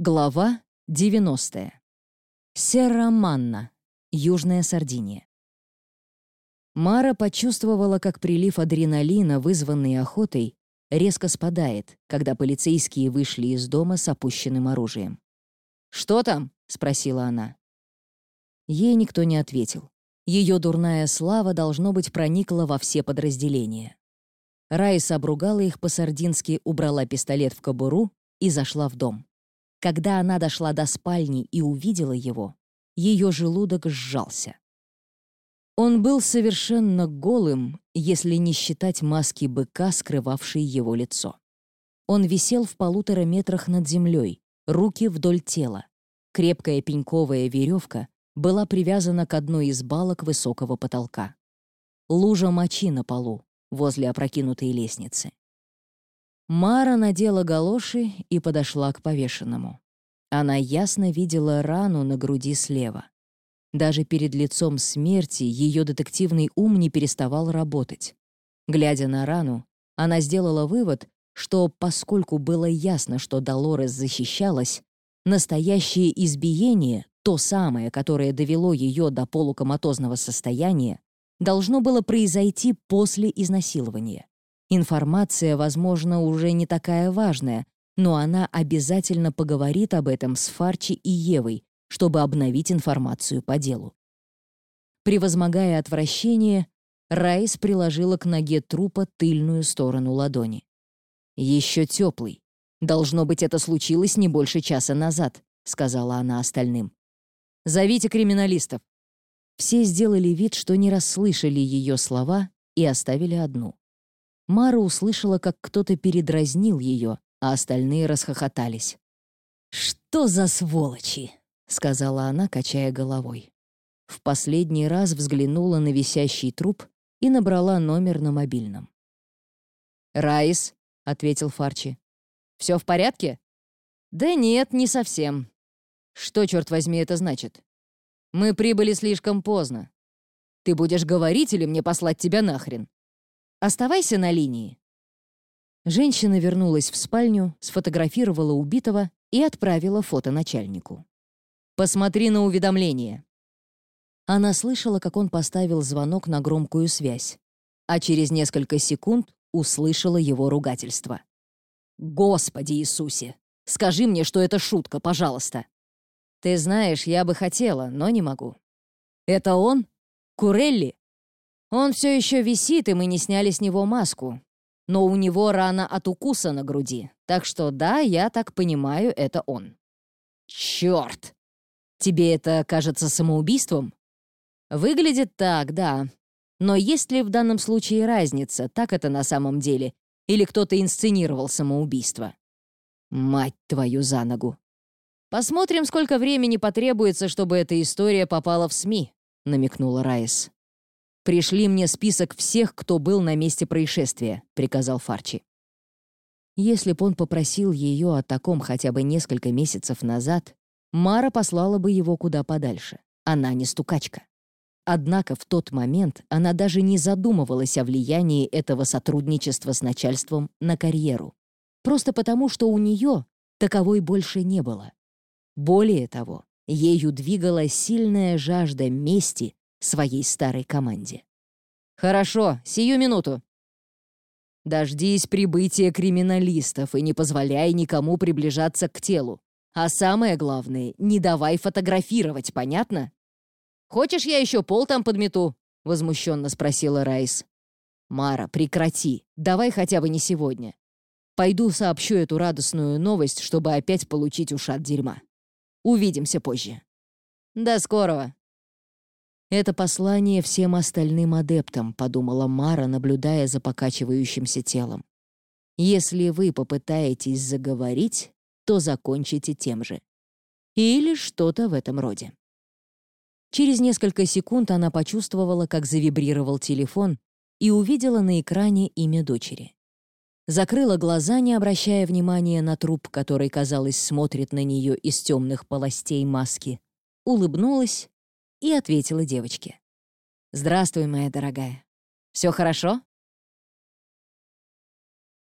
Глава 90. Серра-Манна, Южная Сардиния. Мара почувствовала, как прилив адреналина, вызванный охотой, резко спадает, когда полицейские вышли из дома с опущенным оружием. «Что там?» — спросила она. Ей никто не ответил. Ее дурная слава, должно быть, проникла во все подразделения. Райс обругала их по-сардински, убрала пистолет в кобуру и зашла в дом. Когда она дошла до спальни и увидела его, ее желудок сжался. Он был совершенно голым, если не считать маски быка, скрывавшей его лицо. Он висел в полутора метрах над землей, руки вдоль тела. Крепкая пеньковая веревка была привязана к одной из балок высокого потолка. Лужа мочи на полу, возле опрокинутой лестницы. Мара надела галоши и подошла к повешенному. Она ясно видела рану на груди слева. Даже перед лицом смерти ее детективный ум не переставал работать. Глядя на рану, она сделала вывод, что, поскольку было ясно, что Долорес защищалась, настоящее избиение, то самое, которое довело ее до полукоматозного состояния, должно было произойти после изнасилования. Информация, возможно, уже не такая важная, но она обязательно поговорит об этом с Фарчи и Евой, чтобы обновить информацию по делу. Превозмогая отвращение, Райс приложила к ноге трупа тыльную сторону ладони. «Еще теплый. Должно быть, это случилось не больше часа назад», — сказала она остальным. «Зовите криминалистов». Все сделали вид, что не расслышали ее слова и оставили одну. Мара услышала, как кто-то передразнил ее, а остальные расхохотались. «Что за сволочи!» — сказала она, качая головой. В последний раз взглянула на висящий труп и набрала номер на мобильном. «Райс», — ответил Фарчи. «Все в порядке?» «Да нет, не совсем. Что, черт возьми, это значит? Мы прибыли слишком поздно. Ты будешь говорить или мне послать тебя нахрен?» Оставайся на линии». Женщина вернулась в спальню, сфотографировала убитого и отправила фото начальнику. «Посмотри на уведомление». Она слышала, как он поставил звонок на громкую связь, а через несколько секунд услышала его ругательство. «Господи Иисусе! Скажи мне, что это шутка, пожалуйста!» «Ты знаешь, я бы хотела, но не могу». «Это он? Курелли?» Он все еще висит, и мы не сняли с него маску. Но у него рана от укуса на груди, так что да, я так понимаю, это он. Черт! Тебе это кажется самоубийством? Выглядит так, да. Но есть ли в данном случае разница, так это на самом деле, или кто-то инсценировал самоубийство? Мать твою за ногу. Посмотрим, сколько времени потребуется, чтобы эта история попала в СМИ, намекнула Райс. «Пришли мне список всех, кто был на месте происшествия», — приказал Фарчи. Если б он попросил ее о таком хотя бы несколько месяцев назад, Мара послала бы его куда подальше. Она не стукачка. Однако в тот момент она даже не задумывалась о влиянии этого сотрудничества с начальством на карьеру. Просто потому, что у нее таковой больше не было. Более того, ею двигала сильная жажда мести своей старой команде. «Хорошо, сию минуту». Дождись прибытия криминалистов и не позволяй никому приближаться к телу. А самое главное, не давай фотографировать, понятно? «Хочешь, я еще пол там подмету?» — возмущенно спросила Райс. «Мара, прекрати. Давай хотя бы не сегодня. Пойду сообщу эту радостную новость, чтобы опять получить ушат дерьма. Увидимся позже». «До скорого», «Это послание всем остальным адептам», — подумала Мара, наблюдая за покачивающимся телом. «Если вы попытаетесь заговорить, то закончите тем же. Или что-то в этом роде». Через несколько секунд она почувствовала, как завибрировал телефон и увидела на экране имя дочери. Закрыла глаза, не обращая внимания на труп, который, казалось, смотрит на нее из темных полостей маски. Улыбнулась и ответила девочке. «Здравствуй, моя дорогая. Все хорошо?»